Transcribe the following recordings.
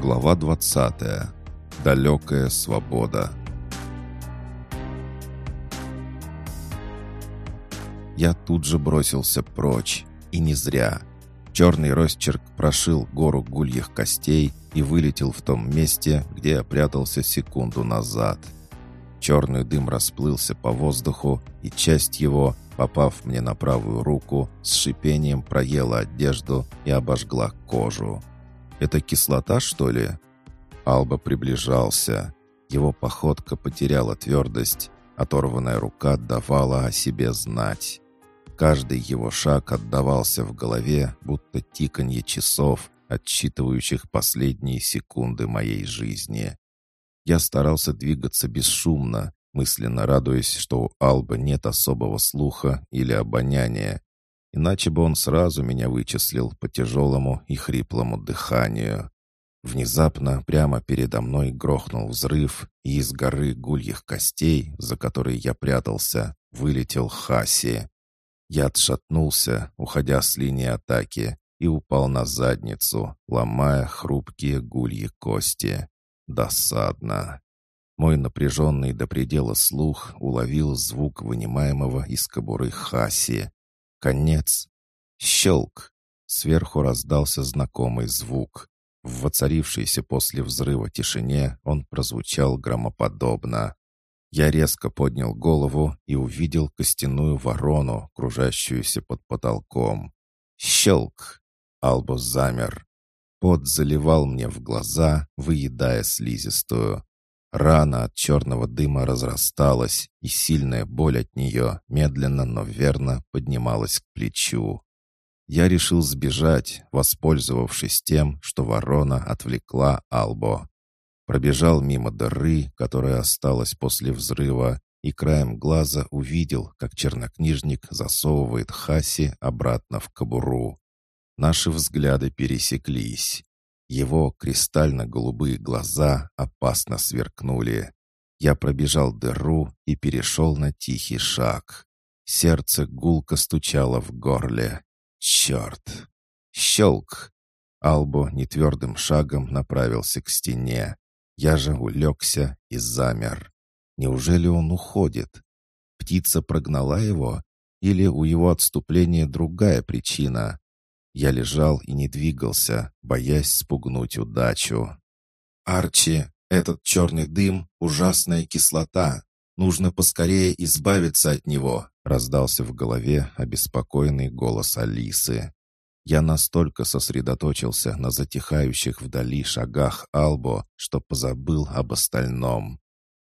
Глава 20. Далекая свобода. Я тут же бросился прочь. И не зря. Черный росчерк прошил гору гульих костей и вылетел в том месте, где я прятался секунду назад. Черный дым расплылся по воздуху, и часть его, попав мне на правую руку, с шипением проела одежду и обожгла кожу. «Это кислота, что ли?» Алба приближался. Его походка потеряла твердость, оторванная рука давала о себе знать. Каждый его шаг отдавался в голове, будто тиканье часов, отсчитывающих последние секунды моей жизни. Я старался двигаться бесшумно, мысленно радуясь, что у Алба нет особого слуха или обоняния, иначе бы он сразу меня вычислил по тяжелому и хриплому дыханию. Внезапно прямо передо мной грохнул взрыв, и из горы гульих костей, за которой я прятался, вылетел Хаси. Я отшатнулся, уходя с линии атаки, и упал на задницу, ломая хрупкие гульи кости. Досадно. Мой напряженный до предела слух уловил звук вынимаемого из кобуры Хаси. Конец. Щелк. Сверху раздался знакомый звук. В воцарившейся после взрыва тишине он прозвучал громоподобно. Я резко поднял голову и увидел костяную ворону, кружащуюся под потолком. Щелк! Албус замер. Пот заливал мне в глаза, выедая слизистую. Рана от черного дыма разрасталась, и сильная боль от нее медленно, но верно поднималась к плечу. Я решил сбежать, воспользовавшись тем, что ворона отвлекла Албо. Пробежал мимо дыры, которая осталась после взрыва, и краем глаза увидел, как чернокнижник засовывает Хаси обратно в кобуру. Наши взгляды пересеклись. Его кристально-голубые глаза опасно сверкнули. Я пробежал дыру и перешел на тихий шаг. Сердце гулко стучало в горле. Черт! Щелк! Албо нетвердым шагом направился к стене. Я же улегся и замер. Неужели он уходит? Птица прогнала его? Или у его отступления другая причина? Я лежал и не двигался, боясь спугнуть удачу. «Арчи, этот черный дым — ужасная кислота. Нужно поскорее избавиться от него», — раздался в голове обеспокоенный голос Алисы. Я настолько сосредоточился на затихающих вдали шагах Албо, что позабыл об остальном.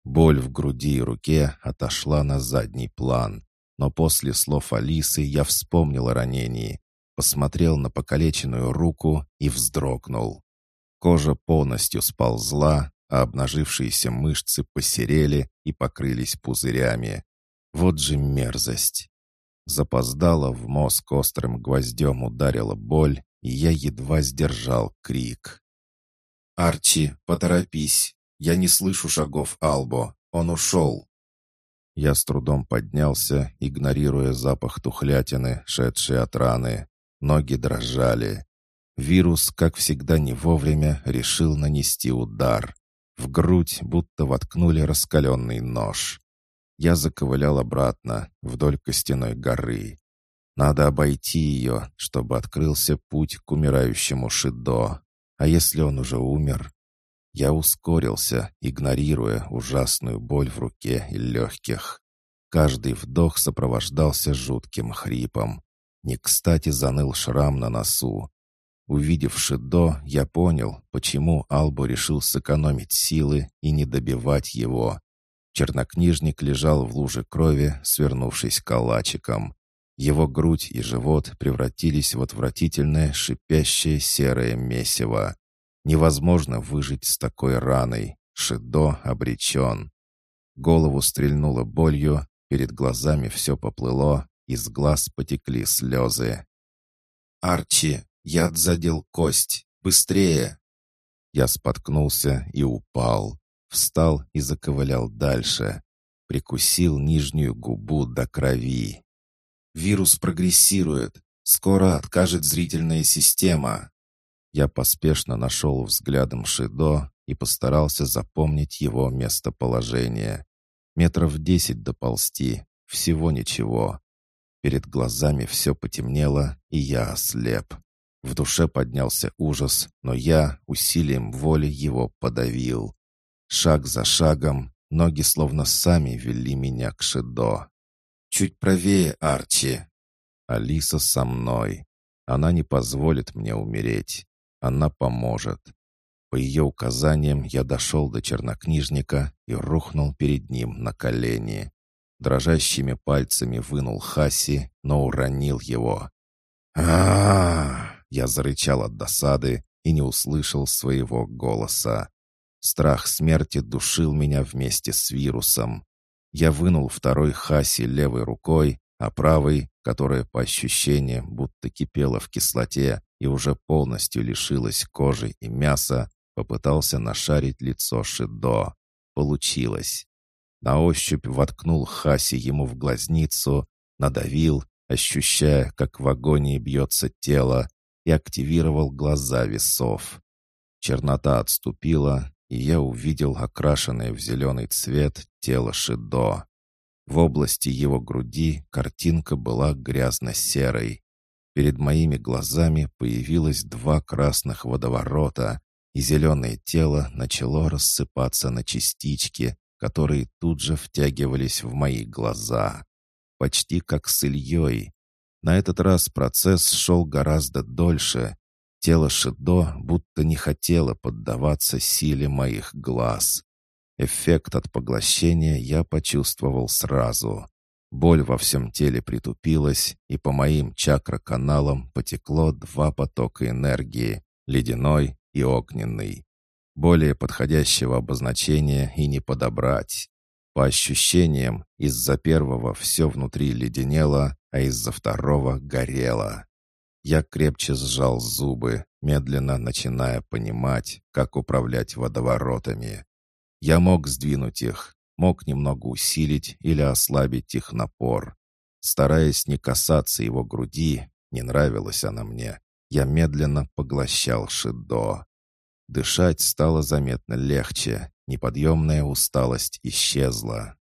Боль в груди и руке отошла на задний план, но после слов Алисы я вспомнил о ранении посмотрел на покалеченную руку и вздрогнул. Кожа полностью сползла, а обнажившиеся мышцы посерели и покрылись пузырями. Вот же мерзость! Запоздало в мозг острым гвоздем ударила боль, и я едва сдержал крик. «Арчи, поторопись! Я не слышу шагов Албо! Он ушел!» Я с трудом поднялся, игнорируя запах тухлятины, шедший от раны. Ноги дрожали. Вирус, как всегда не вовремя, решил нанести удар. В грудь будто воткнули раскаленный нож. Я заковылял обратно, вдоль костяной горы. Надо обойти ее, чтобы открылся путь к умирающему Шидо. А если он уже умер? Я ускорился, игнорируя ужасную боль в руке и легких. Каждый вдох сопровождался жутким хрипом. Не кстати заныл шрам на носу. Увидев Шидо, я понял, почему Албо решил сэкономить силы и не добивать его. Чернокнижник лежал в луже крови, свернувшись калачиком. Его грудь и живот превратились в отвратительное шипящее серое месиво. Невозможно выжить с такой раной. Шидо обречен. Голову стрельнуло болью, перед глазами все поплыло, из глаз потекли слезы. «Арчи, яд задел кость! Быстрее!» Я споткнулся и упал. Встал и заковылял дальше. Прикусил нижнюю губу до крови. «Вирус прогрессирует. Скоро откажет зрительная система». Я поспешно нашел взглядом Шидо и постарался запомнить его местоположение. Метров десять доползти, всего ничего. Перед глазами все потемнело, и я ослеп. В душе поднялся ужас, но я усилием воли его подавил. Шаг за шагом, ноги словно сами вели меня к Шидо. «Чуть правее, Арчи!» Алиса со мной. Она не позволит мне умереть. Она поможет. По ее указаниям я дошел до чернокнижника и рухнул перед ним на колени. Дрожащими пальцами вынул Хаси, но уронил его. а, Я зарычал от досады и не услышал своего голоса. Страх смерти душил меня вместе с вирусом. Я вынул второй Хаси левой рукой, а правой, которая по ощущениям будто кипела в кислоте и уже полностью лишилась кожи и мяса, попытался нашарить лицо Шидо. Получилось. На ощупь воткнул Хаси ему в глазницу, надавил, ощущая, как в агонии бьется тело, и активировал глаза весов. Чернота отступила, и я увидел окрашенное в зеленый цвет тело Шидо. В области его груди картинка была грязно-серой. Перед моими глазами появилось два красных водоворота, и зеленое тело начало рассыпаться на частички, которые тут же втягивались в мои глаза. Почти как с Ильей. На этот раз процесс шел гораздо дольше. Тело Шидо будто не хотело поддаваться силе моих глаз. Эффект от поглощения я почувствовал сразу. Боль во всем теле притупилась, и по моим чакра-каналам потекло два потока энергии — ледяной и огненный. Более подходящего обозначения и не подобрать. По ощущениям, из-за первого все внутри леденело, а из-за второго горело. Я крепче сжал зубы, медленно начиная понимать, как управлять водоворотами. Я мог сдвинуть их, мог немного усилить или ослабить их напор. Стараясь не касаться его груди, не нравилась она мне, я медленно поглощал Шидо. Дышать стало заметно легче, неподъемная усталость исчезла.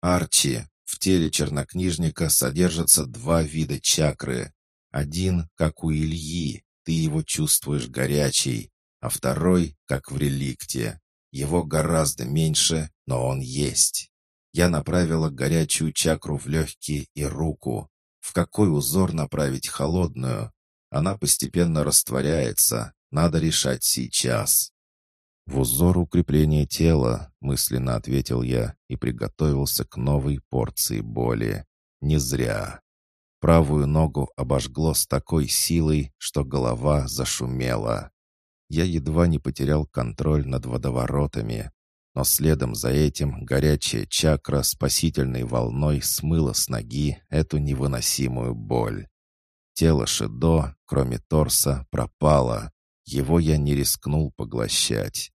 «Арчи, в теле чернокнижника содержатся два вида чакры. Один, как у Ильи, ты его чувствуешь горячий, а второй, как в реликте, его гораздо меньше, но он есть. Я направила горячую чакру в легкие и руку. В какой узор направить холодную? Она постепенно растворяется. Надо решать сейчас. «В узор укрепления тела», — мысленно ответил я и приготовился к новой порции боли. Не зря. Правую ногу обожгло с такой силой, что голова зашумела я едва не потерял контроль над водоворотами, но следом за этим горячая чакра спасительной волной смыла с ноги эту невыносимую боль. Тело Шидо, кроме торса, пропало. Его я не рискнул поглощать.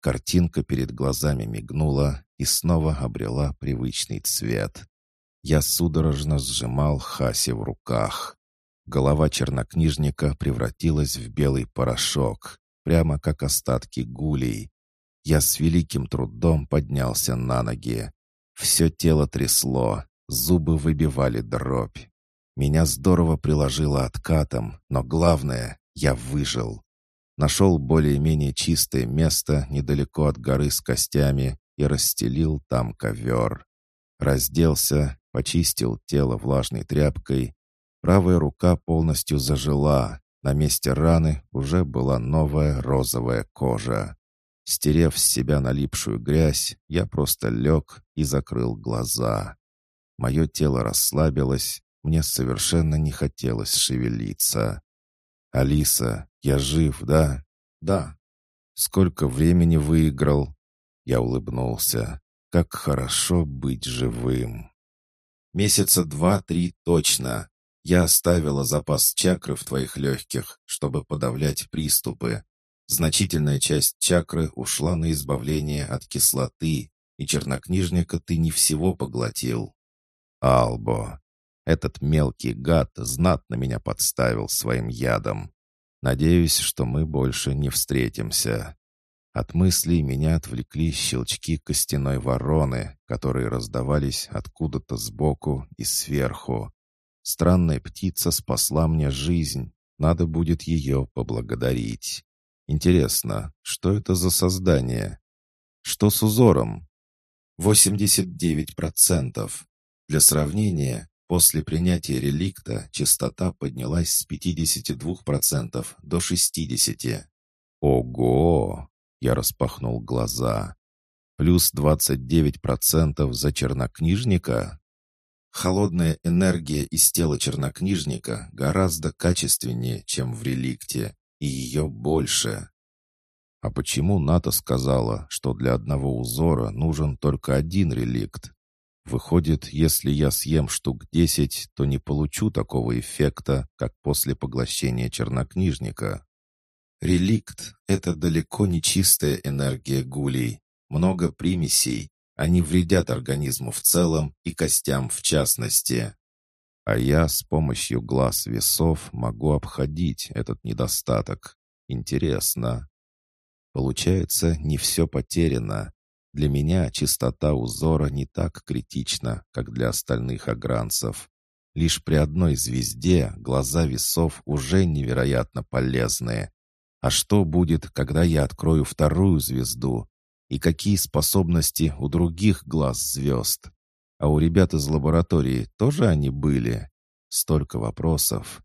Картинка перед глазами мигнула и снова обрела привычный цвет. Я судорожно сжимал Хаси в руках. Голова чернокнижника превратилась в белый порошок прямо как остатки гулей. Я с великим трудом поднялся на ноги. Все тело трясло, зубы выбивали дробь. Меня здорово приложило откатом, но главное, я выжил. Нашел более-менее чистое место недалеко от горы с костями и расстелил там ковер. Разделся, почистил тело влажной тряпкой. Правая рука полностью зажила, на месте раны уже была новая розовая кожа. Стерев с себя налипшую грязь, я просто лег и закрыл глаза. Мое тело расслабилось, мне совершенно не хотелось шевелиться. «Алиса, я жив, да?» «Да». «Сколько времени выиграл?» Я улыбнулся. «Как хорошо быть живым!» «Месяца два-три точно. Я оставила запас чакры в твоих легких, чтобы подавлять приступы. Значительная часть чакры ушла на избавление от кислоты, и чернокнижника ты не всего поглотил. Албо, этот мелкий гад знатно меня подставил своим ядом. Надеюсь, что мы больше не встретимся. От мыслей меня отвлекли щелчки костяной вороны, которые раздавались откуда-то сбоку и сверху. Странная птица спасла мне жизнь. Надо будет ее поблагодарить. Интересно, что это за создание? Что с узором? 89%. Для сравнения, после принятия реликта частота поднялась с 52% до 60%. Ого! Я распахнул глаза. Плюс 29% за чернокнижника? Холодная энергия из тела чернокнижника гораздо качественнее, чем в реликте, и ее больше. А почему НАТО сказала, что для одного узора нужен только один реликт? Выходит, если я съем штук 10, то не получу такого эффекта, как после поглощения чернокнижника. Реликт — это далеко не чистая энергия гулей. Много примесей. Они вредят организму в целом и костям в частности. А я с помощью глаз весов могу обходить этот недостаток. Интересно. Получается, не все потеряно. Для меня чистота узора не так критична, как для остальных агранцев. Лишь при одной звезде глаза весов уже невероятно полезные. А что будет, когда я открою вторую звезду? И какие способности у других глаз звезд? А у ребят из лаборатории тоже они были? Столько вопросов.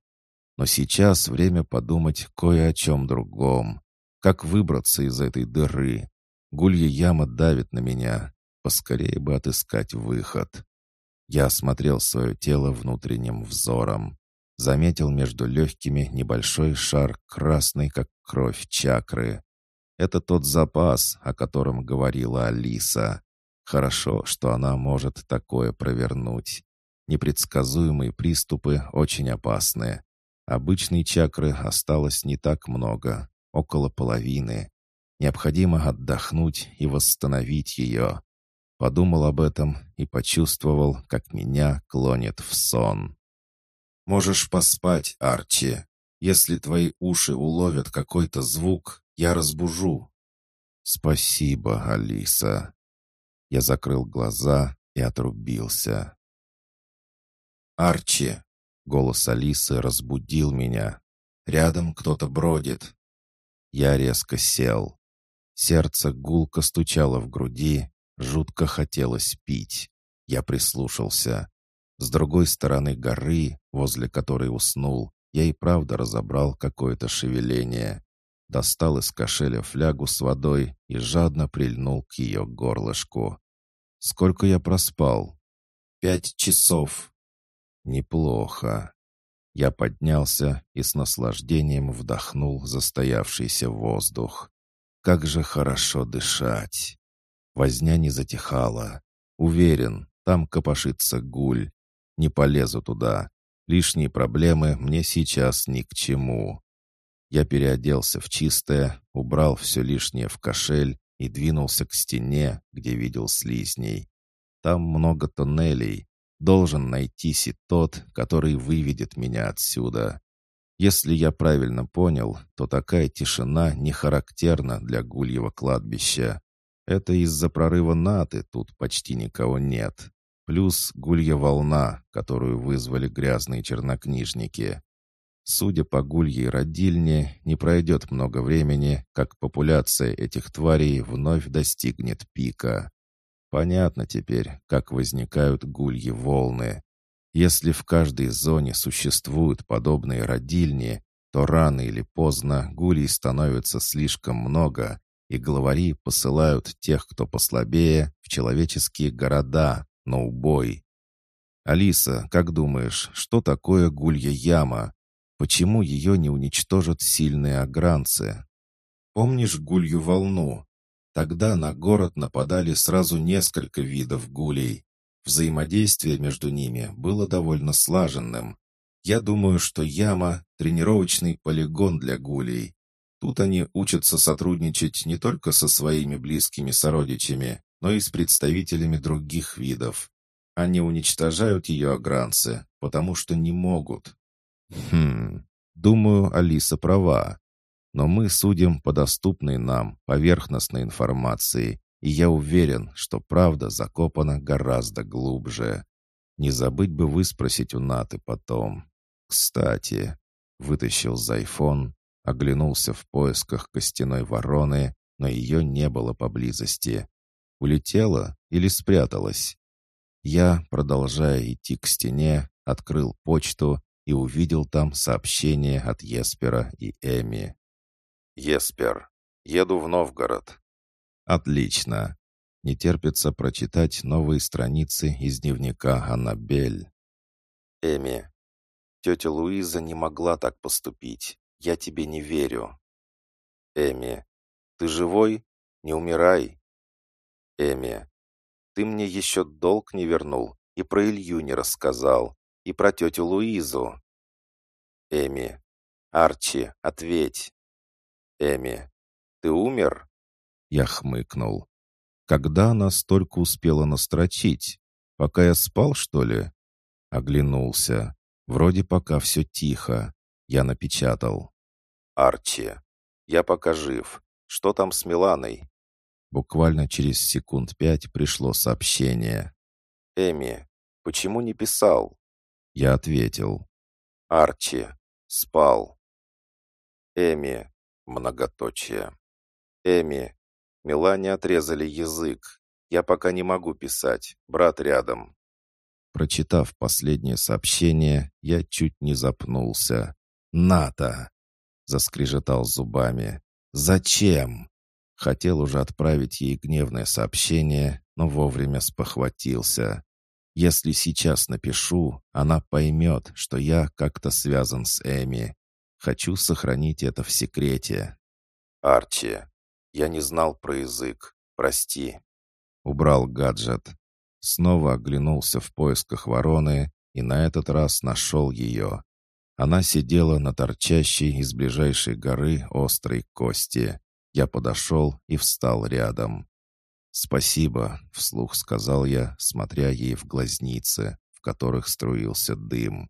Но сейчас время подумать кое о чем другом. Как выбраться из этой дыры? Гулья яма давит на меня. Поскорее бы отыскать выход. Я осмотрел свое тело внутренним взором. Заметил между легкими небольшой шар красный, как кровь чакры. Это тот запас, о котором говорила Алиса. Хорошо, что она может такое провернуть. Непредсказуемые приступы очень опасны. Обычной чакры осталось не так много, около половины. Необходимо отдохнуть и восстановить ее. Подумал об этом и почувствовал, как меня клонит в сон. Можешь поспать, Арчи. Если твои уши уловят какой-то звук, я разбужу». «Спасибо, Алиса». Я закрыл глаза и отрубился. «Арчи!» — голос Алисы разбудил меня. «Рядом кто-то бродит». Я резко сел. Сердце гулко стучало в груди, жутко хотелось пить. Я прислушался. С другой стороны горы, возле которой уснул, я и правда разобрал какое-то шевеление. Достал из кошеля флягу с водой и жадно прильнул к ее горлышку. Сколько я проспал? Пять часов. Неплохо. Я поднялся и с наслаждением вдохнул застоявшийся воздух. Как же хорошо дышать. Возня не затихала. Уверен, там копошится гуль. Не полезу туда. Лишние проблемы мне сейчас ни к чему. Я переоделся в чистое, убрал все лишнее в кошель и двинулся к стене, где видел слизней. Там много тоннелей. Должен найтись и тот, который выведет меня отсюда. Если я правильно понял, то такая тишина не характерна для гульего кладбища. Это из-за прорыва наты тут почти никого нет плюс гулья волна, которую вызвали грязные чернокнижники. Судя по гульей родильне, не пройдет много времени, как популяция этих тварей вновь достигнет пика. Понятно теперь, как возникают гульи волны. Если в каждой зоне существуют подобные родильни, то рано или поздно гулей становится слишком много, и главари посылают тех, кто послабее, в человеческие города, на убой. «Алиса, как думаешь, что такое гулья яма? Почему ее не уничтожат сильные огранцы?» «Помнишь гулью волну? Тогда на город нападали сразу несколько видов гулей. Взаимодействие между ними было довольно слаженным. Я думаю, что яма — тренировочный полигон для гулей. Тут они учатся сотрудничать не только со своими близкими сородичами, но и с представителями других видов. Они уничтожают ее огранцы, потому что не могут. Хм, Думаю, Алиса права. Но мы судим по доступной нам поверхностной информации, и я уверен, что правда закопана гораздо глубже. Не забыть бы выспросить у Наты потом. Кстати, вытащил зайфон, оглянулся в поисках костяной вороны, но ее не было поблизости. Улетела или спряталась? Я, продолжая идти к стене, открыл почту и увидел там сообщение от Еспера и Эми. «Еспер, еду в Новгород». «Отлично. Не терпится прочитать новые страницы из дневника Аннабель». «Эми, тетя Луиза не могла так поступить. Я тебе не верю». «Эми, ты живой? Не умирай». «Эми, ты мне еще долг не вернул и про Илью не рассказал, и про тетю Луизу. Эми. Арчи, ответь. Эми. Ты умер? Я хмыкнул. Когда она столько успела настрочить? Пока я спал, что ли? Оглянулся. Вроде пока все тихо. Я напечатал. Арчи. Я пока жив. Что там с Миланой? Буквально через секунд пять пришло сообщение. «Эми, почему не писал?» Я ответил. «Арчи, спал». «Эми, многоточие. Эми, Милане отрезали язык. Я пока не могу писать, брат рядом». Прочитав последнее сообщение, я чуть не запнулся. «Ната!» — заскрежетал зубами. «Зачем?» Хотел уже отправить ей гневное сообщение, но вовремя спохватился. Если сейчас напишу, она поймет, что я как-то связан с Эми. Хочу сохранить это в секрете. Арчи, я не знал про язык. Прости. Убрал гаджет. Снова оглянулся в поисках вороны и на этот раз нашел ее. Она сидела на торчащей из ближайшей горы острой кости. Я подошел и встал рядом. «Спасибо», — вслух сказал я, смотря ей в глазницы, в которых струился дым.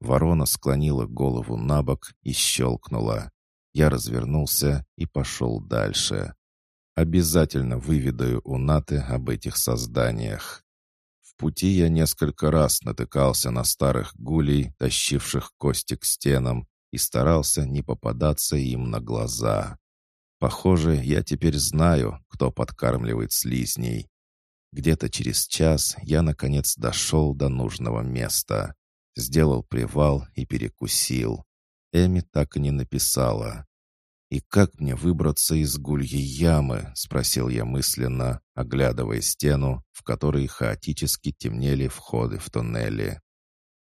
Ворона склонила голову на бок и щелкнула. Я развернулся и пошел дальше. Обязательно выведаю у Наты об этих созданиях. В пути я несколько раз натыкался на старых гулей, тащивших кости к стенам, и старался не попадаться им на глаза. Похоже, я теперь знаю, кто подкармливает слизней. Где-то через час я, наконец, дошел до нужного места. Сделал привал и перекусил. Эми так и не написала. «И как мне выбраться из гульей ямы?» — спросил я мысленно, оглядывая стену, в которой хаотически темнели входы в туннели.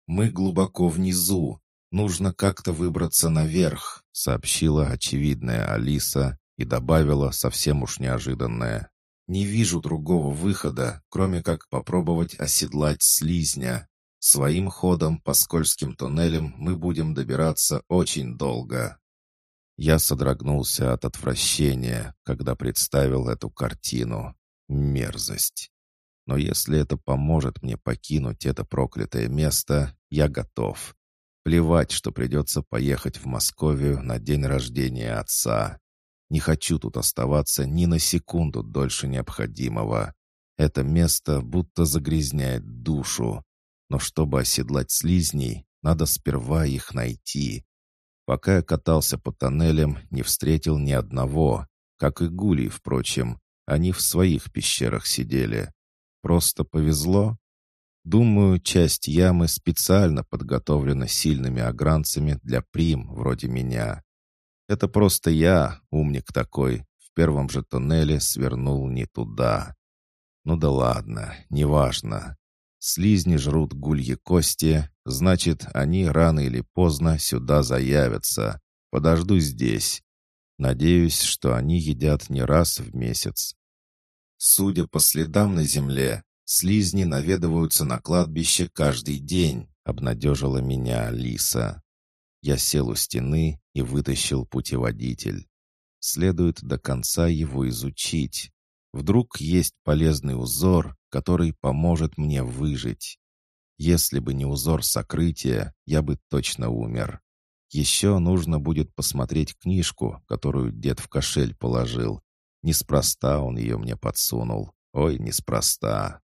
«Мы глубоко внизу. Нужно как-то выбраться наверх», — сообщила очевидная Алиса и добавила совсем уж неожиданное. «Не вижу другого выхода, кроме как попробовать оседлать слизня. Своим ходом по скользким туннелям мы будем добираться очень долго». Я содрогнулся от отвращения, когда представил эту картину. Мерзость. Но если это поможет мне покинуть это проклятое место, я готов. Плевать, что придется поехать в Московию на день рождения отца. Не хочу тут оставаться ни на секунду дольше необходимого. Это место будто загрязняет душу. Но чтобы оседлать слизней, надо сперва их найти. Пока я катался по тоннелям, не встретил ни одного. Как и гулей, впрочем. Они в своих пещерах сидели. Просто повезло? Думаю, часть ямы специально подготовлена сильными огранцами для прим вроде меня. Это просто я, умник такой, в первом же туннеле свернул не туда. Ну да ладно, неважно. Слизни жрут гульи кости, значит, они рано или поздно сюда заявятся. Подожду здесь. Надеюсь, что они едят не раз в месяц. Судя по следам на земле, слизни наведываются на кладбище каждый день, обнадежила меня Алиса. Я сел у стены и вытащил путеводитель. Следует до конца его изучить. Вдруг есть полезный узор, который поможет мне выжить. Если бы не узор сокрытия, я бы точно умер. Еще нужно будет посмотреть книжку, которую дед в кошель положил. Неспроста он ее мне подсунул. Ой, неспроста.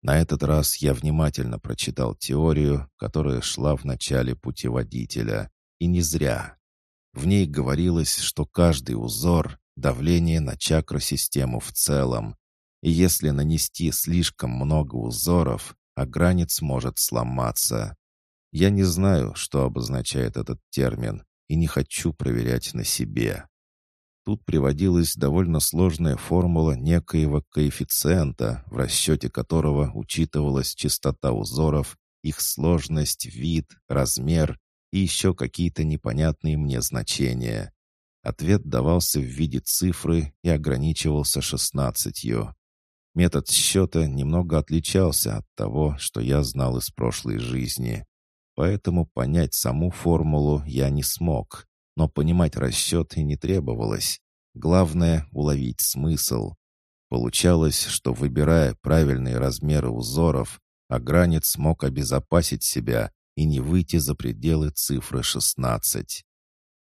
На этот раз я внимательно прочитал теорию, которая шла в начале путеводителя. И не зря. В ней говорилось, что каждый узор — давление на чакросистему в целом. И если нанести слишком много узоров, а границ может сломаться. Я не знаю, что обозначает этот термин, и не хочу проверять на себе. Тут приводилась довольно сложная формула некоего коэффициента, в расчете которого учитывалась частота узоров, их сложность, вид, размер и еще какие-то непонятные мне значения. Ответ давался в виде цифры и ограничивался шестнадцатью. Метод счета немного отличался от того, что я знал из прошлой жизни. Поэтому понять саму формулу я не смог но понимать расчет и не требовалось. Главное — уловить смысл. Получалось, что, выбирая правильные размеры узоров, Агранец мог обезопасить себя и не выйти за пределы цифры 16.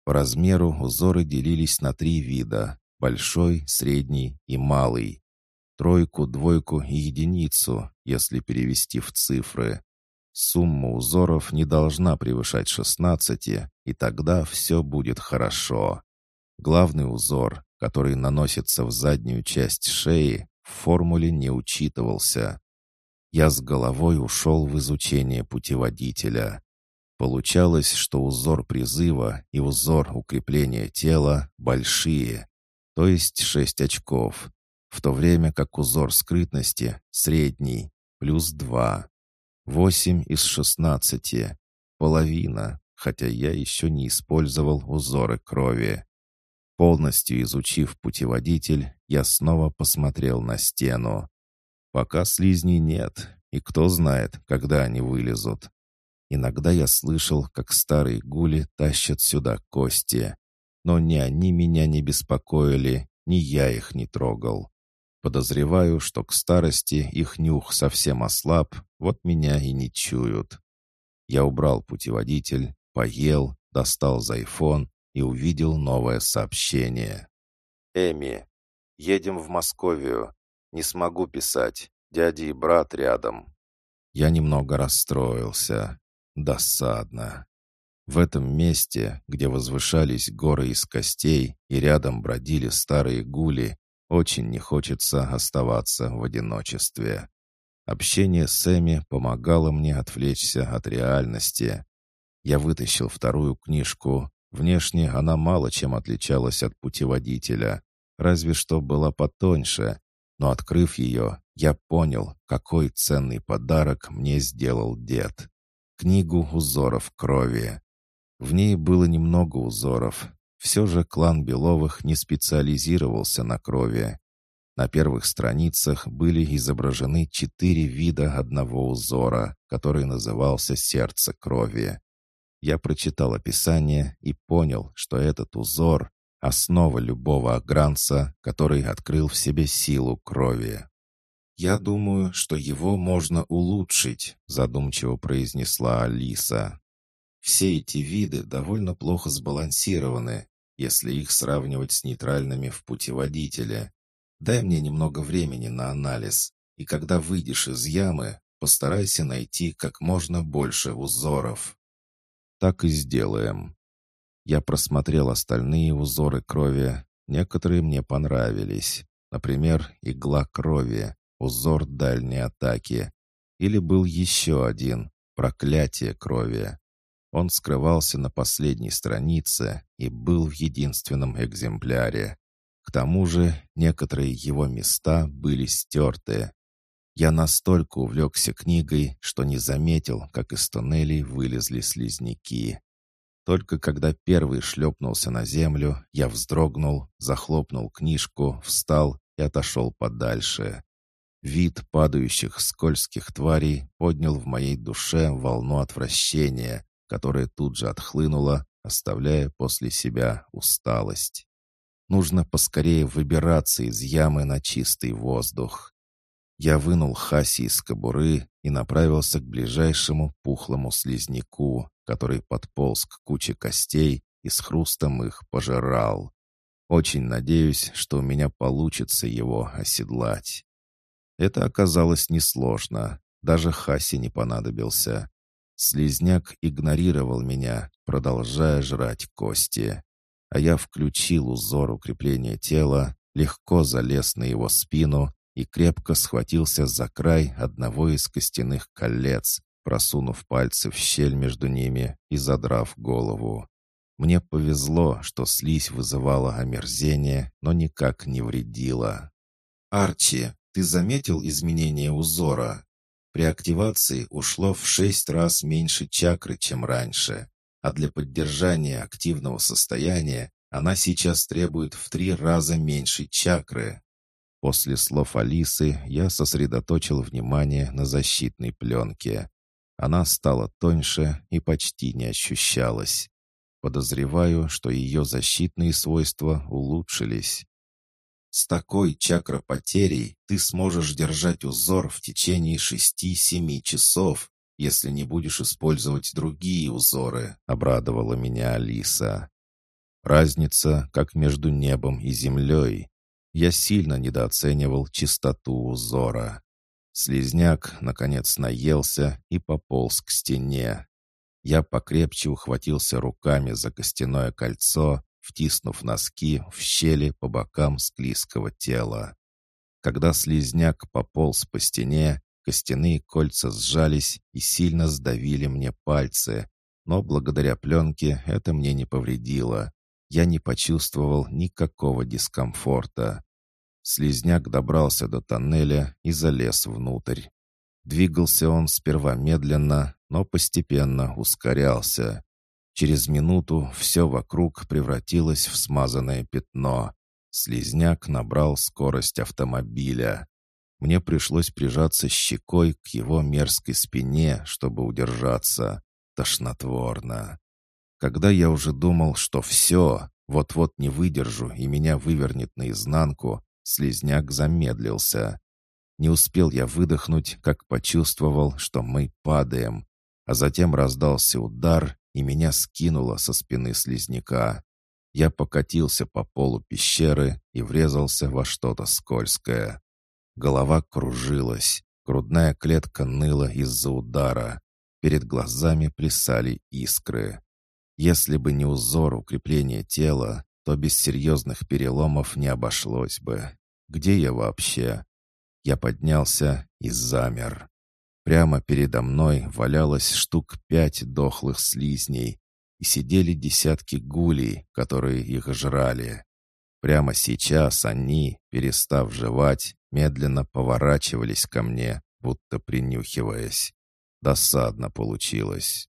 По размеру узоры делились на три вида — большой, средний и малый. Тройку, двойку и единицу, если перевести в цифры. Сумма узоров не должна превышать 16, и тогда все будет хорошо. Главный узор, который наносится в заднюю часть шеи, в формуле не учитывался. Я с головой ушел в изучение путеводителя. Получалось, что узор призыва и узор укрепления тела большие, то есть 6 очков, в то время как узор скрытности средний, плюс 2. Восемь из шестнадцати. Половина, хотя я еще не использовал узоры крови. Полностью изучив путеводитель, я снова посмотрел на стену. Пока слизней нет, и кто знает, когда они вылезут. Иногда я слышал, как старые гули тащат сюда кости. Но ни они меня не беспокоили, ни я их не трогал. Подозреваю, что к старости их нюх совсем ослаб, вот меня и не чуют. Я убрал путеводитель, поел, достал зайфон и увидел новое сообщение. «Эми, едем в Московию. Не смогу писать. Дядя и брат рядом». Я немного расстроился. Досадно. В этом месте, где возвышались горы из костей и рядом бродили старые гули, очень не хочется оставаться в одиночестве. Общение с Эми помогало мне отвлечься от реальности. Я вытащил вторую книжку. Внешне она мало чем отличалась от путеводителя, разве что была потоньше. Но открыв ее, я понял, какой ценный подарок мне сделал дед. Книгу узоров крови. В ней было немного узоров, все же клан Беловых не специализировался на крови. На первых страницах были изображены четыре вида одного узора, который назывался «Сердце крови». Я прочитал описание и понял, что этот узор — основа любого агранца, который открыл в себе силу крови. «Я думаю, что его можно улучшить», — задумчиво произнесла Алиса. Все эти виды довольно плохо сбалансированы, если их сравнивать с нейтральными в путеводителе. Дай мне немного времени на анализ, и когда выйдешь из ямы, постарайся найти как можно больше узоров. Так и сделаем. Я просмотрел остальные узоры крови, некоторые мне понравились. Например, игла крови, узор дальней атаки. Или был еще один, проклятие крови. Он скрывался на последней странице и был в единственном экземпляре. К тому же некоторые его места были стерты. Я настолько увлекся книгой, что не заметил, как из туннелей вылезли слизняки. Только когда первый шлепнулся на землю, я вздрогнул, захлопнул книжку, встал и отошел подальше. Вид падающих скользких тварей поднял в моей душе волну отвращения, которая тут же отхлынула, оставляя после себя усталость. Нужно поскорее выбираться из ямы на чистый воздух. Я вынул Хаси из кобуры и направился к ближайшему пухлому слизняку, который подполз к куче костей и с хрустом их пожирал. Очень надеюсь, что у меня получится его оседлать. Это оказалось несложно. Даже Хаси не понадобился. Слизняк игнорировал меня, продолжая жрать кости. А я включил узор укрепления тела, легко залез на его спину и крепко схватился за край одного из костяных колец, просунув пальцы в щель между ними и задрав голову. Мне повезло, что слизь вызывала омерзение, но никак не вредила. «Арчи, ты заметил изменение узора? При активации ушло в шесть раз меньше чакры, чем раньше, а для поддержания активного состояния она сейчас требует в три раза меньше чакры». После слов Алисы я сосредоточил внимание на защитной пленке. Она стала тоньше и почти не ощущалась. Подозреваю, что ее защитные свойства улучшились. С такой чакропотерей ты сможешь держать узор в течение шести-семи часов, если не будешь использовать другие узоры», — обрадовала меня Алиса. Разница, как между небом и землей. Я сильно недооценивал чистоту узора. Слизняк, наконец, наелся и пополз к стене. Я покрепче ухватился руками за костяное кольцо, втиснув носки в щели по бокам склизкого тела. Когда слизняк пополз по стене, костяные кольца сжались и сильно сдавили мне пальцы, но благодаря пленке это мне не повредило. Я не почувствовал никакого дискомфорта. Слизняк добрался до тоннеля и залез внутрь. Двигался он сперва медленно, но постепенно ускорялся. Через минуту все вокруг превратилось в смазанное пятно. Слизняк набрал скорость автомобиля. Мне пришлось прижаться щекой к его мерзкой спине, чтобы удержаться. Тошнотворно. Когда я уже думал, что все, вот-вот не выдержу и меня вывернет наизнанку, слизняк замедлился. Не успел я выдохнуть, как почувствовал, что мы падаем, а затем раздался удар, и меня скинуло со спины слизняка. Я покатился по полу пещеры и врезался во что-то скользкое. Голова кружилась, грудная клетка ныла из-за удара. Перед глазами плясали искры. Если бы не узор укрепления тела, то без серьезных переломов не обошлось бы. Где я вообще? Я поднялся и замер. Прямо передо мной валялось штук пять дохлых слизней, и сидели десятки гулей, которые их жрали. Прямо сейчас они, перестав жевать, медленно поворачивались ко мне, будто принюхиваясь. Досадно получилось.